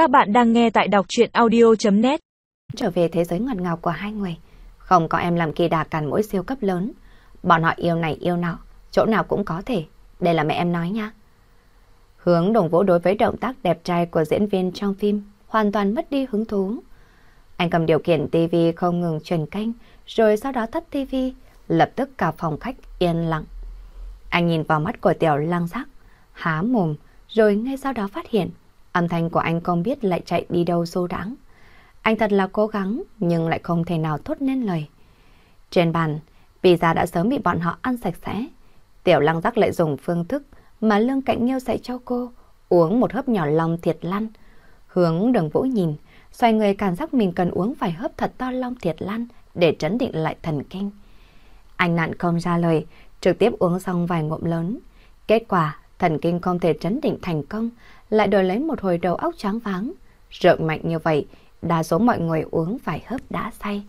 Các bạn đang nghe tại đọc chuyện audio.net Trở về thế giới ngọt ngào của hai người. Không có em làm kỳ đà cản mỗi siêu cấp lớn. Bọn họ yêu này yêu nọ, chỗ nào cũng có thể. Đây là mẹ em nói nha. Hướng đồng vũ đối với động tác đẹp trai của diễn viên trong phim hoàn toàn mất đi hứng thú. Anh cầm điều khiển tivi không ngừng truyền kênh, rồi sau đó tắt tivi, lập tức cả phòng khách yên lặng. Anh nhìn vào mắt của tiểu lang sắc, há mồm, rồi ngay sau đó phát hiện âm thanh của anh không biết lại chạy đi đâu xô đãng. Anh thật là cố gắng nhưng lại không thể nào thốt nên lời. Trên bàn, pizza đã sớm bị bọn họ ăn sạch sẽ. Tiểu lăng giác lại dùng phương thức mà lương cạnh nghiêu dạy cho cô uống một hớp nhỏ lòng thiệt lăn. Hướng đường vũ nhìn, xoay người cảm giác mình cần uống vài hớp thật to long thiệt lăn để trấn định lại thần kinh. Anh nặn không ra lời, trực tiếp uống xong vài ngụm lớn. Kết quả, thần kinh không thể trấn định thành công, lại đổi lấy một hồi đầu óc trắng váng. Rượu mạnh như vậy, đa số mọi người uống phải hớp đã say.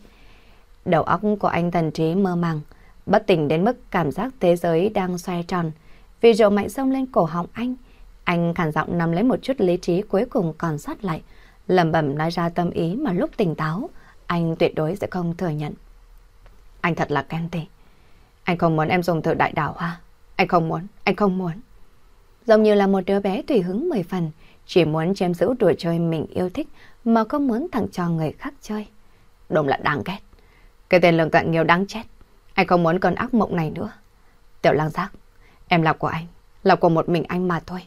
Đầu óc của anh thần trí mơ màng, bất tỉnh đến mức cảm giác thế giới đang xoay tròn. Vì rượu mạnh xông lên cổ họng anh, anh khản giọng nắm lấy một chút lý trí cuối cùng còn sót lại, lẩm bẩm nói ra tâm ý mà lúc tỉnh táo, anh tuyệt đối sẽ không thừa nhận. Anh thật là ghen tị. Anh không muốn em dùng thử đại đảo hoa. Anh không muốn, anh không muốn. Giống như là một đứa bé tùy hứng mười phần, chỉ muốn chiếm giữ đùa chơi mình yêu thích mà không muốn tặng cho người khác chơi. Đúng là đáng ghét. Cái tên lương cận nhiều đáng chết. Anh không muốn cơn ác mộng này nữa. Tiểu lang giác, em là của anh, là của một mình anh mà thôi.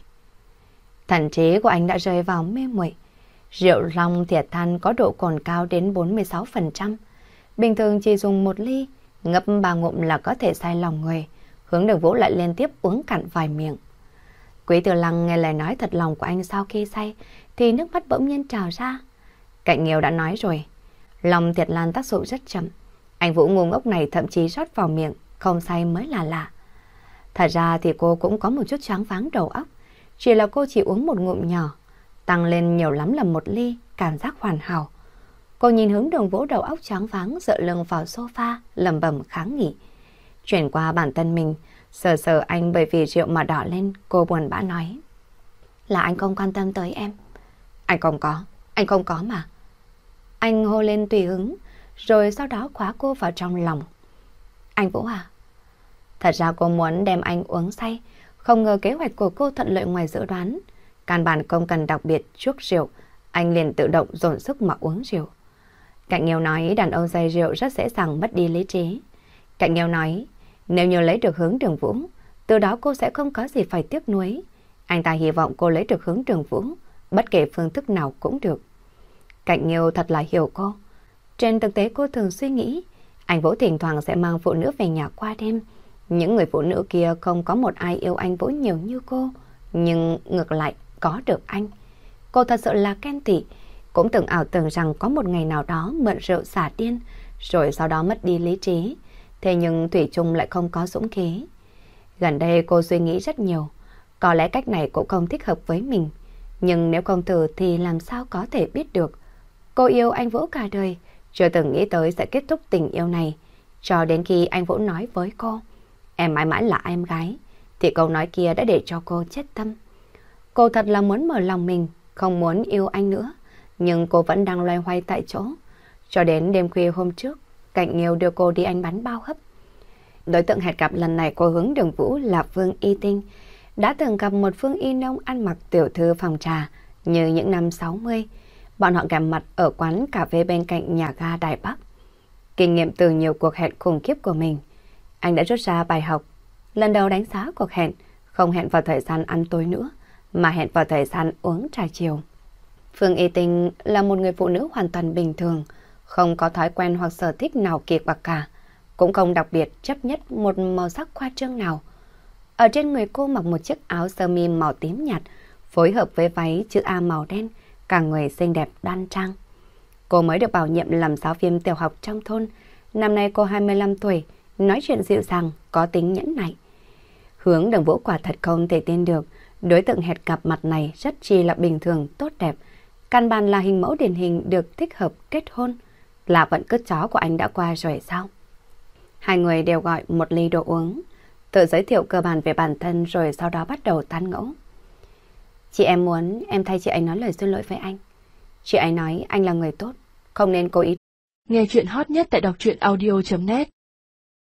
Thần trí của anh đã rơi vào mê muội. Rượu long thiệt than có độ cồn cao đến 46%. Bình thường chỉ dùng một ly, ngập ba ngụm là có thể say lòng người. Hướng đường vũ lại liên tiếp uống cạn vài miệng. Quý tử lăng nghe lời nói thật lòng của anh sau khi say, thì nước mắt bỗng nhiên trào ra. Cạnh Nghiêu đã nói rồi, lòng thiệt lan tác dụng rất chậm. Anh Vũ ngu ngốc này thậm chí rót vào miệng, không say mới là lạ. Thật ra thì cô cũng có một chút choáng váng đầu óc. Chỉ là cô chỉ uống một ngụm nhỏ, tăng lên nhiều lắm là một ly, cảm giác hoàn hảo. Cô nhìn hướng đường vũ đầu óc choáng váng dựa lưng vào sofa, lầm bầm kháng nghị. Chuyển qua bản thân mình, sờ sờ anh bởi vì rượu mà đỏ lên, cô buồn bã nói. Là anh không quan tâm tới em. Anh không có, anh không có mà. Anh hô lên tùy hứng, rồi sau đó khóa cô vào trong lòng. Anh Vũ à? Thật ra cô muốn đem anh uống say, không ngờ kế hoạch của cô thuận lợi ngoài dự đoán. Căn bản không cần đặc biệt chuốc rượu, anh liền tự động dồn sức mà uống rượu. Cạnh nghèo nói đàn ông say rượu rất dễ dàng mất đi lý trí. Cạnh nghèo nói, nếu như lấy được hướng đường vũ, từ đó cô sẽ không có gì phải tiếc nuối. Anh ta hy vọng cô lấy được hướng đường vũ, bất kể phương thức nào cũng được. Cạnh Nghiêu thật là hiểu cô. Trên thực tế cô thường suy nghĩ, anh Vũ thỉnh thoảng sẽ mang phụ nữ về nhà qua đêm. Những người phụ nữ kia không có một ai yêu anh Vũ nhiều như cô, nhưng ngược lại có được anh. Cô thật sự là khen tị, cũng từng ảo tưởng rằng có một ngày nào đó mượn rượu xả điên, rồi sau đó mất đi lý trí. Thế nhưng Thủy Trung lại không có dũng khí. Gần đây cô suy nghĩ rất nhiều, có lẽ cách này cũng không thích hợp với mình. Nhưng nếu không thử thì làm sao có thể biết được. Cô yêu anh Vũ cả đời, chưa từng nghĩ tới sẽ kết thúc tình yêu này. Cho đến khi anh Vũ nói với cô, em mãi mãi là em gái, thì câu nói kia đã để cho cô chết tâm. Cô thật là muốn mở lòng mình, không muốn yêu anh nữa, nhưng cô vẫn đang loay hoay tại chỗ. Cho đến đêm khuya hôm trước, Cảnh Nghiêu đưa cô đi anh bắn bao hấp. Đối tượng hẹn gặp lần này của hướng đường vũ là Phương Y Tinh, đã từng gặp một Phương Y Nông ăn mặc tiểu thư phòng trà như những năm 60. Bọn họ gặp mặt ở quán cà phê bên cạnh nhà ga Đài Bắc. Kinh nghiệm từ nhiều cuộc hẹn khủng khiếp của mình, anh đã rút ra bài học. Lần đầu đánh giá cuộc hẹn, không hẹn vào thời gian ăn tối nữa, mà hẹn vào thời gian uống trà chiều. Phương Y Tinh là một người phụ nữ hoàn toàn bình thường, không có thói quen hoặc sở thích nào kỳ quặc cả, cũng không đặc biệt chấp nhất một màu sắc khoa trương nào. Ở trên người cô mặc một chiếc áo sơ mi màu tím nhạt, phối hợp với váy chữ A màu đen, cả người xinh đẹp đoan trang. Cô mới được bảo nhiệm làm giáo viên tiểu học trong thôn. Năm nay cô 25 tuổi, nói chuyện dịu dàng, có tính nhẫn nại. Hướng đường vũ quả thật không thể tin được, đối tượng hẹn gặp mặt này rất chi là bình thường, tốt đẹp. Căn bản là hình mẫu điển hình được thích hợp kết hôn. Là vận cất chó của anh đã qua rồi sao? Hai người đều gọi một ly đồ uống, tự giới thiệu cơ bản về bản thân rồi sau đó bắt đầu tán ngẫu. Chị em muốn em thay chị ấy nói lời xin lỗi với anh. Chị ấy nói anh là người tốt, không nên cố ý. Nghe chuyện hot nhất tại đọc truyện audio.net